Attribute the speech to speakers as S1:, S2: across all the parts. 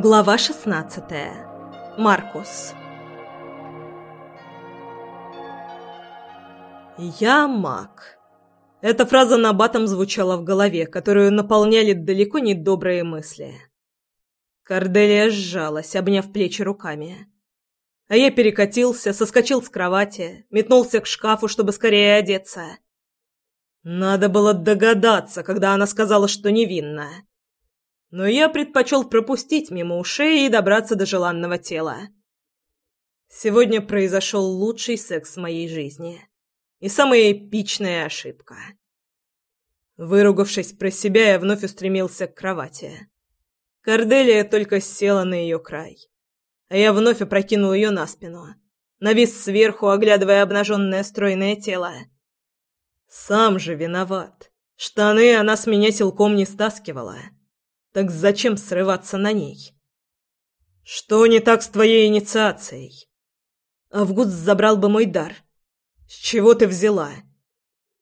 S1: Глава 16. Маркус. Я маг. Эта фраза на батом звучала в голове, которую наполняли далеко не добрые мысли. Корделия сжалась, обняв плечи руками. А я перекатился, соскочил с кровати, метнулся к шкафу, чтобы скорее одеться. Надо было догадаться, когда она сказала, что невинна но я предпочел пропустить мимо ушей и добраться до желанного тела. Сегодня произошел лучший секс в моей жизни. И самая эпичная ошибка. Выругавшись про себя, я вновь устремился к кровати. Корделия только села на ее край. А я вновь опрокинул ее на спину. Навис сверху, оглядывая обнаженное стройное тело. Сам же виноват. Штаны она с меня силком не стаскивала. Так зачем срываться на ней? Что не так с твоей инициацией? Август забрал бы мой дар. С чего ты взяла?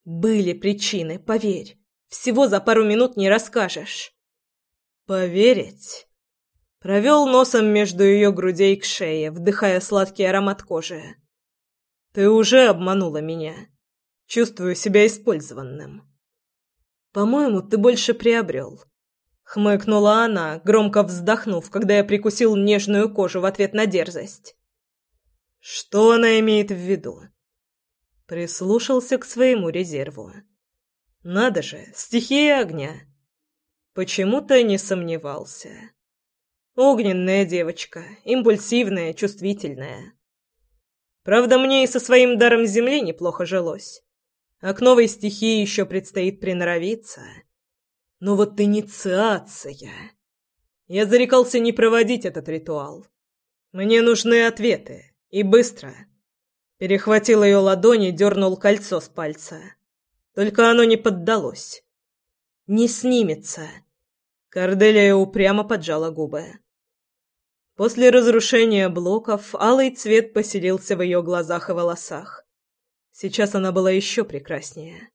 S1: Были причины, поверь. Всего за пару минут не расскажешь. Поверить? Провел носом между ее грудей к шее, вдыхая сладкий аромат кожи. Ты уже обманула меня. Чувствую себя использованным. По-моему, ты больше приобрел. Хмыкнула она, громко вздохнув, когда я прикусил нежную кожу в ответ на дерзость. Что она имеет в виду? Прислушался к своему резерву. Надо же, стихия огня. Почему-то не сомневался. Огненная девочка, импульсивная, чувствительная. Правда, мне и со своим даром земли неплохо жилось. А к новой стихии еще предстоит приноровиться. Но вот инициация... Я зарекался не проводить этот ритуал. Мне нужны ответы. И быстро. Перехватил ее ладони, дернул кольцо с пальца. Только оно не поддалось. Не снимется. Корделия упрямо поджала губы. После разрушения блоков алый цвет поселился в ее глазах и волосах. Сейчас она была еще прекраснее.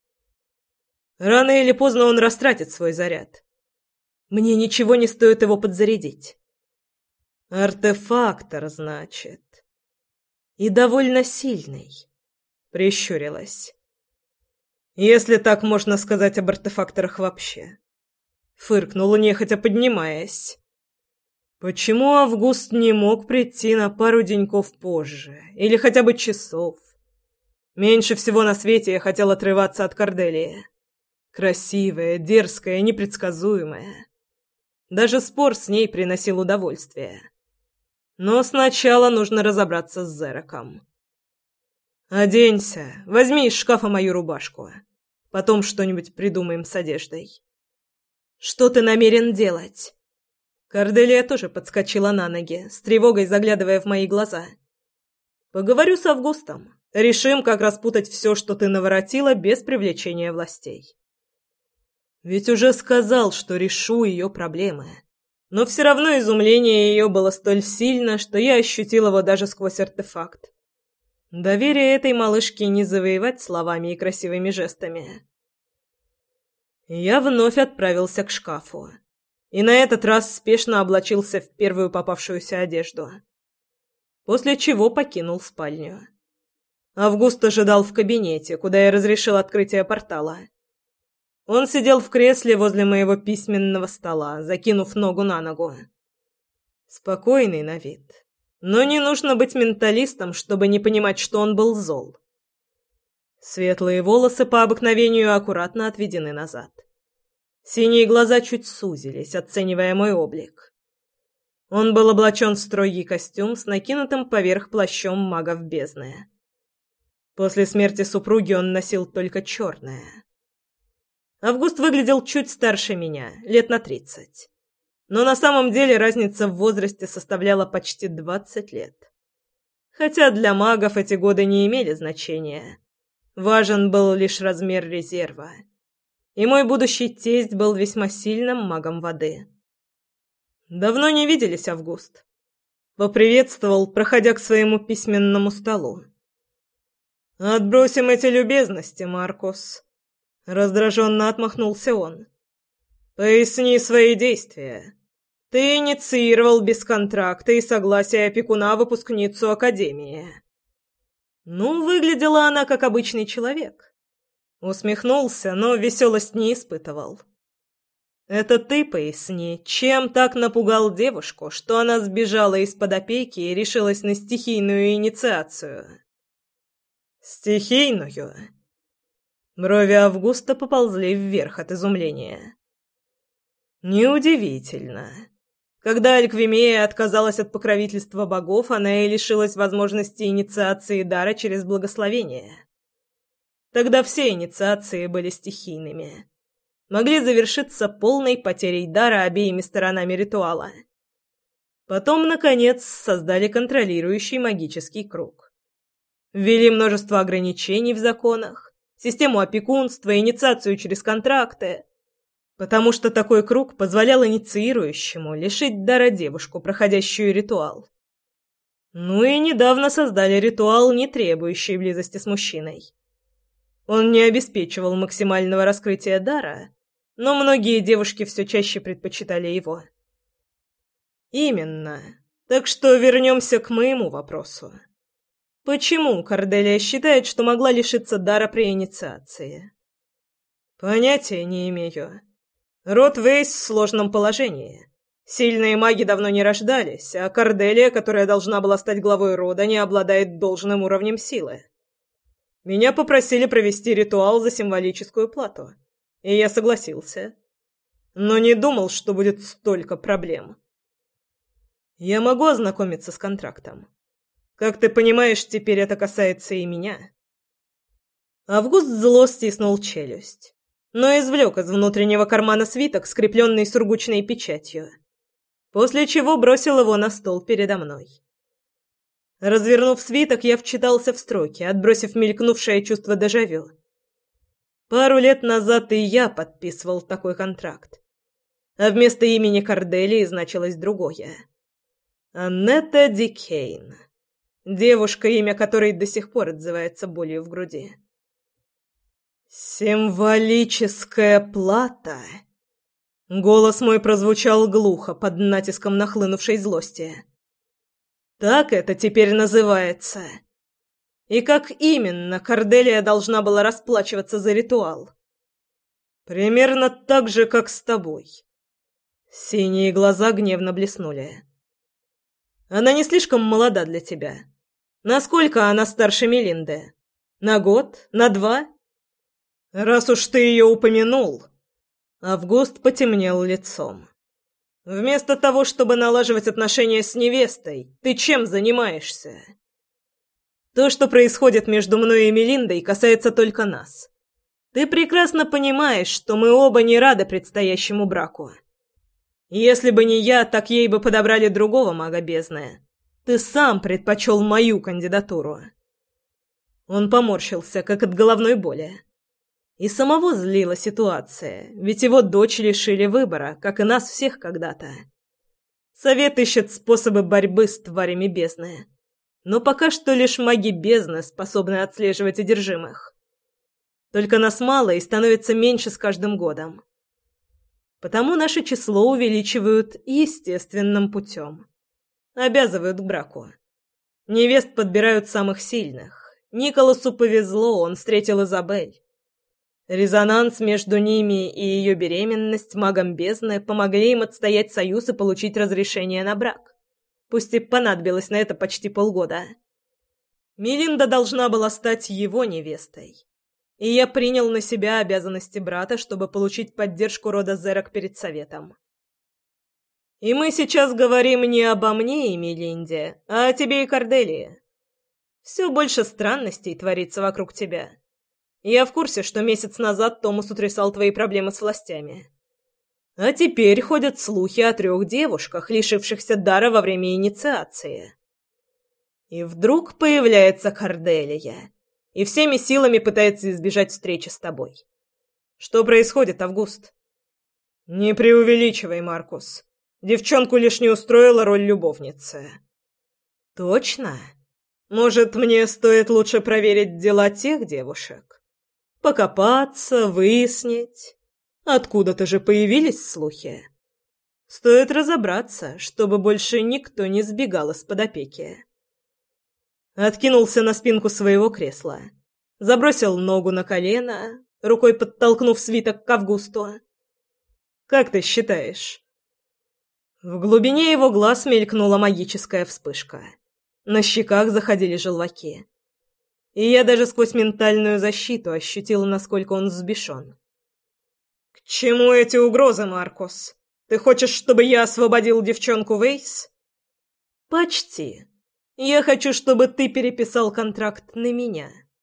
S1: Рано или поздно он растратит свой заряд. Мне ничего не стоит его подзарядить. Артефактор, значит. И довольно сильный. Прищурилась. Если так можно сказать об артефакторах вообще. Фыркнула нехотя, поднимаясь. Почему Август не мог прийти на пару деньков позже? Или хотя бы часов? Меньше всего на свете я хотел отрываться от Корделии. Красивая, дерзкая, непредсказуемая. Даже спор с ней приносил удовольствие. Но сначала нужно разобраться с Зероком. «Оденься, возьми из шкафа мою рубашку. Потом что-нибудь придумаем с одеждой». «Что ты намерен делать?» Корделия тоже подскочила на ноги, с тревогой заглядывая в мои глаза. «Поговорю с Августом. Решим, как распутать все, что ты наворотила, без привлечения властей». Ведь уже сказал, что решу ее проблемы. Но все равно изумление ее было столь сильно, что я ощутил его даже сквозь артефакт. Доверие этой малышке не завоевать словами и красивыми жестами. Я вновь отправился к шкафу. И на этот раз спешно облачился в первую попавшуюся одежду. После чего покинул спальню. Август ожидал в кабинете, куда я разрешил открытие портала. Он сидел в кресле возле моего письменного стола, закинув ногу на ногу. Спокойный на вид. Но не нужно быть менталистом, чтобы не понимать, что он был зол. Светлые волосы по обыкновению аккуратно отведены назад. Синие глаза чуть сузились, оценивая мой облик. Он был облачен в строгий костюм с накинутым поверх плащом магов бездны. После смерти супруги он носил только черное. Август выглядел чуть старше меня, лет на тридцать. Но на самом деле разница в возрасте составляла почти двадцать лет. Хотя для магов эти годы не имели значения. Важен был лишь размер резерва. И мой будущий тесть был весьма сильным магом воды. «Давно не виделись, Август», — поприветствовал, проходя к своему письменному столу. «Отбросим эти любезности, Маркус», Раздраженно отмахнулся он. «Поясни свои действия. Ты инициировал без контракта и согласия опекуна выпускницу Академии. Ну, выглядела она как обычный человек. Усмехнулся, но веселость не испытывал. Это ты поясни, чем так напугал девушку, что она сбежала из-под опеки и решилась на стихийную инициацию? Стихийную? Брови Августа поползли вверх от изумления. Неудивительно. Когда Альквимея отказалась от покровительства богов, она и лишилась возможности инициации дара через благословение. Тогда все инициации были стихийными. Могли завершиться полной потерей дара обеими сторонами ритуала. Потом, наконец, создали контролирующий магический круг. Ввели множество ограничений в законах, систему опекунства, инициацию через контракты – потому что такой круг позволял инициирующему лишить дара девушку, проходящую ритуал. Ну и недавно создали ритуал, не требующий близости с мужчиной. Он не обеспечивал максимального раскрытия дара, но многие девушки все чаще предпочитали его. Именно. Так что вернемся к моему вопросу. Почему Корделия считает, что могла лишиться дара при инициации? Понятия не имею. Род Вейс в сложном положении. Сильные маги давно не рождались, а Корделия, которая должна была стать главой рода, не обладает должным уровнем силы. Меня попросили провести ритуал за символическую плату, и я согласился. Но не думал, что будет столько проблем. Я могу ознакомиться с контрактом. Как ты понимаешь, теперь это касается и меня. Август зло стиснул челюсть но извлек из внутреннего кармана свиток, скрепленный сургучной печатью, после чего бросил его на стол передо мной. Развернув свиток, я вчитался в строки, отбросив мелькнувшее чувство дежавю. Пару лет назад и я подписывал такой контракт. А вместо имени Корделии значилось другое. Аннета Дикейн. Девушка, имя которой до сих пор отзывается болью в груди. «Символическая плата!» Голос мой прозвучал глухо под натиском нахлынувшей злости. «Так это теперь называется!» «И как именно Корделия должна была расплачиваться за ритуал?» «Примерно так же, как с тобой». Синие глаза гневно блеснули. «Она не слишком молода для тебя. Насколько она старше Мелинды? На год? На два?» «Раз уж ты ее упомянул...» Август потемнел лицом. «Вместо того, чтобы налаживать отношения с невестой, ты чем занимаешься?» «То, что происходит между мной и Мелиндой, касается только нас. Ты прекрасно понимаешь, что мы оба не рады предстоящему браку. Если бы не я, так ей бы подобрали другого мага бездны. Ты сам предпочел мою кандидатуру». Он поморщился, как от головной боли. И самого злила ситуация, ведь его дочь лишили выбора, как и нас всех когда-то. Совет ищет способы борьбы с тварями бездны. Но пока что лишь маги бездны способны отслеживать одержимых. Только нас мало и становится меньше с каждым годом. Потому наше число увеличивают естественным путем. Обязывают к браку. Невест подбирают самых сильных. Николасу повезло, он встретил Изабель. Резонанс между ними и ее беременность магом бездны помогли им отстоять союз и получить разрешение на брак. Пусть и понадобилось на это почти полгода. Мелинда должна была стать его невестой. И я принял на себя обязанности брата, чтобы получить поддержку рода Зерок перед советом. И мы сейчас говорим не обо мне и Мелинде, а о тебе и Корделии. Все больше странностей творится вокруг тебя. Я в курсе, что месяц назад Томас утрясал твои проблемы с властями. А теперь ходят слухи о трех девушках, лишившихся дара во время инициации. И вдруг появляется Корделия и всеми силами пытается избежать встречи с тобой. Что происходит, Август? Не преувеличивай, Маркус. Девчонку лишь не устроила роль любовницы. Точно? Может, мне стоит лучше проверить дела тех девушек? Покопаться, выяснить. Откуда-то же появились слухи. Стоит разобраться, чтобы больше никто не сбегал из-под опеки. Откинулся на спинку своего кресла, забросил ногу на колено, рукой подтолкнув свиток к Августу. «Как ты считаешь?» В глубине его глаз мелькнула магическая вспышка. На щеках заходили желваки. И я даже сквозь ментальную защиту ощутила, насколько он взбешен. «К чему эти угрозы, Маркус? Ты хочешь, чтобы я освободил девчонку Вейс?» «Почти. Я хочу, чтобы ты переписал контракт на меня».